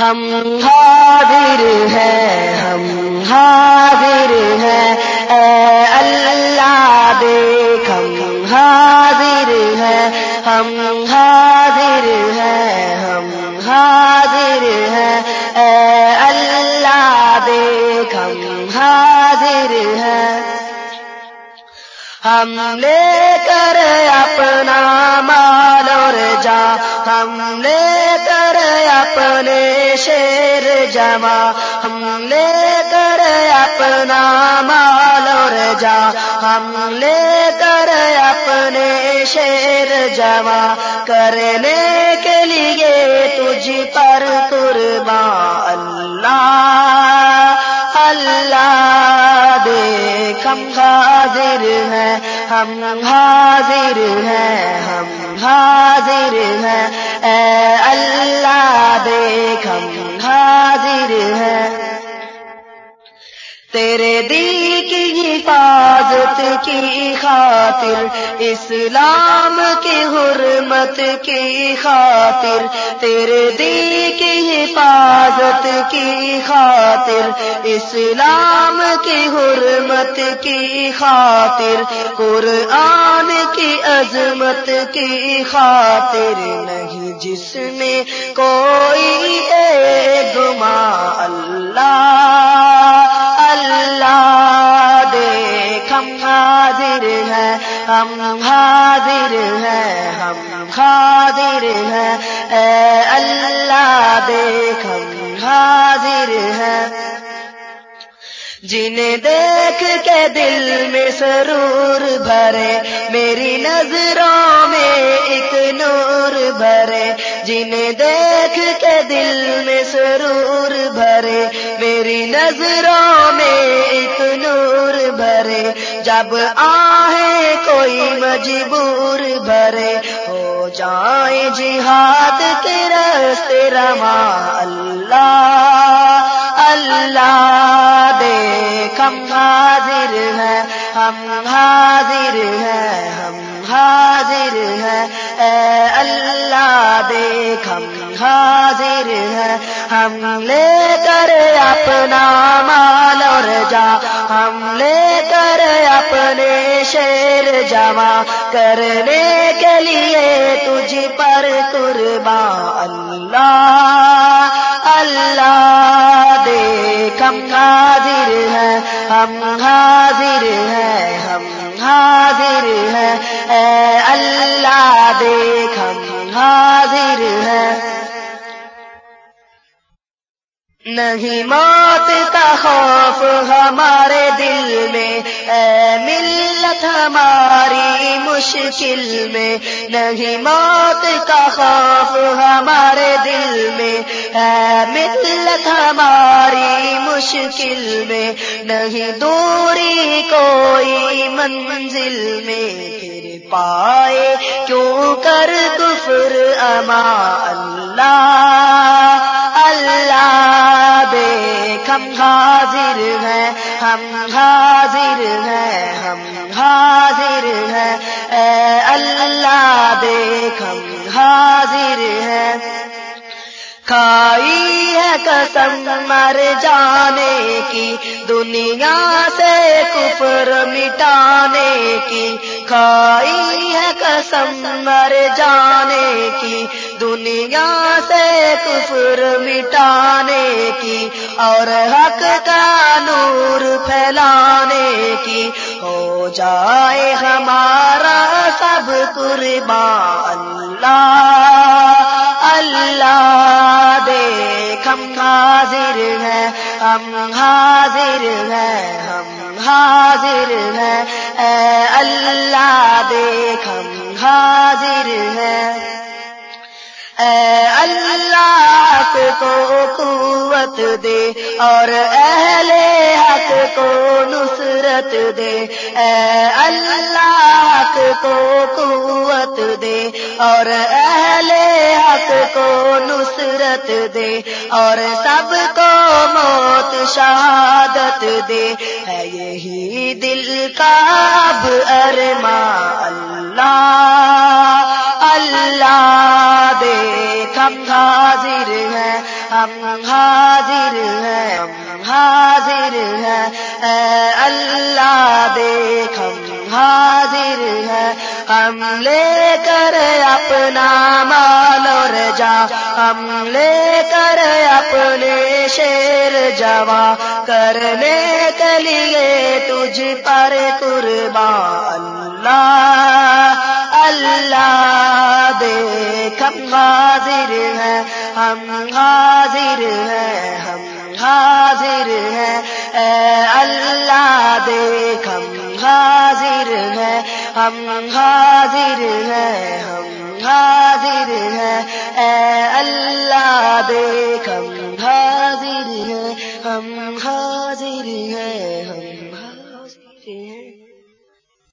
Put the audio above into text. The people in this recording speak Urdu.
ہم حاضر ہیں، ہم حاضر ہیں۔ اے اللہ، دیکھ، ہم حاضر ہیں۔ ہم حاضر ہیں، ہم حاضر ہیں۔ اے اللہ، دیکھ، ہم حاضر ہیں۔ ہم لے کر اپنا مال اور جا، ہم لے کر اپنے شیر جمع۔ ہم لے کر اپنا مال اور جا۔ ہم لے کر اپنے شیر جمع۔ کرنے کے لیے تجھ پر قربان اللہ۔ اللہ دیکھ، ہم حاضر ہیں، ہم حاضر ہیں، ہم حاضر ہیں اے اللہ دیکھ ہم حاضر ہیں۔ تیرے دل کی حفاظت کی خاطر، اسلام کی حرمت کی خاطر، تیرے دل کی حفاظت کی خاطر۔ اسلام کی حرمت کی خاطر، قرآن کی عظمت کی خاطر نہیں جس میں کوئی گما اللہ اللہ دیکھ، ہم حاضر ہیں، ہم حاضر ہیں، ہم حاضر ہیں۔ اے اللہ دیکھ، ہم حاضر ہیں۔ جنہیں دیکھ کے دل میں سرور بھرے، میری نظروں میں ایک نور بھرے۔ جنہیں دیکھ کے دل میں سرور بھرے، میری نظروں میں ایک نور بھرے۔ جب آئے کوئی مجبور بھرے جائے جہاد کے رستے رما اللہ اللہ دیکھ ہم حاضر ہیں، ہم حاضر ہیں، ہم حاضر ہیں۔ اے اللہ دیکھ ہم حاضر ہیں، ہم لے کر اپنا مال اور جا، ہم لے کر اپنے شیر جمع کرنے کے لیے تجھ پر قربان اللہ اللہ دیکھ ہم حاضر ہیں، ہم حاضر ہیں، ہم حاضر ہیں۔ اے اللہ دیکھ نہیں موت کا خوف ہمارے دل میں۔ اے ملت ہماری مشکل میں۔ نہیں موت کا خوف ہمارے دل میں۔ اے ملت ہماری مشکل میں۔ نہیں دوری کوئی منزل میں۔ پھر پائے کیوں کر کفر اما اللہ؟ اللہ حاضر ہیں ہم حاضر ہیں ہم حاضر ہیں اے اللہ دیکھ، ہم حاضر ہیں کھائی ہے قسم مر جانے کی، دنیا سے کفر مٹانے کی۔ کھائی ہے قسم مر جانے کی، دنیا سے کفر مٹانے کی، اور حق کا نور پھیلانے کی۔ ہو جائے ہمارا سب قربان اللہ۔ اللہ دیکھ، ہم حاضر ہیں، ہم حاضر ہیں، ہم حاضر ہیں۔ اے اللہ دیکھ، ہم حاضر ہیں اے اللہ کو قوت دے اور اہل حق کو نصرت دے۔ اے اللہ کو قوت دے اور اہل حق کو نصرت دے اور سب کو موت شہادت دے۔ ہے یہی دل کا اب ارما اللہ اللہ دیکھ، ہم حاضر ہیں، ہم حاضر ہیں، ہم حاضر ہیں۔ اے اللہ دیکھ، ہم حاضر ہیں۔ ہم لے کر اپنا مال اور جا ہم لے کر اپنے شیر جوا کرنے کے لیے تجھ پر قربان۔ اللہ اللہ دیکھ ہم حاضر ہیں، ہم حاضر ہیں، ہم حاضر ہیں۔ اے اللہ دیکھ، ہم حاضر ہیں، ہم حاضر ہیں، ہم حاضر ہیں۔ اے اللہ دیکھ، ہم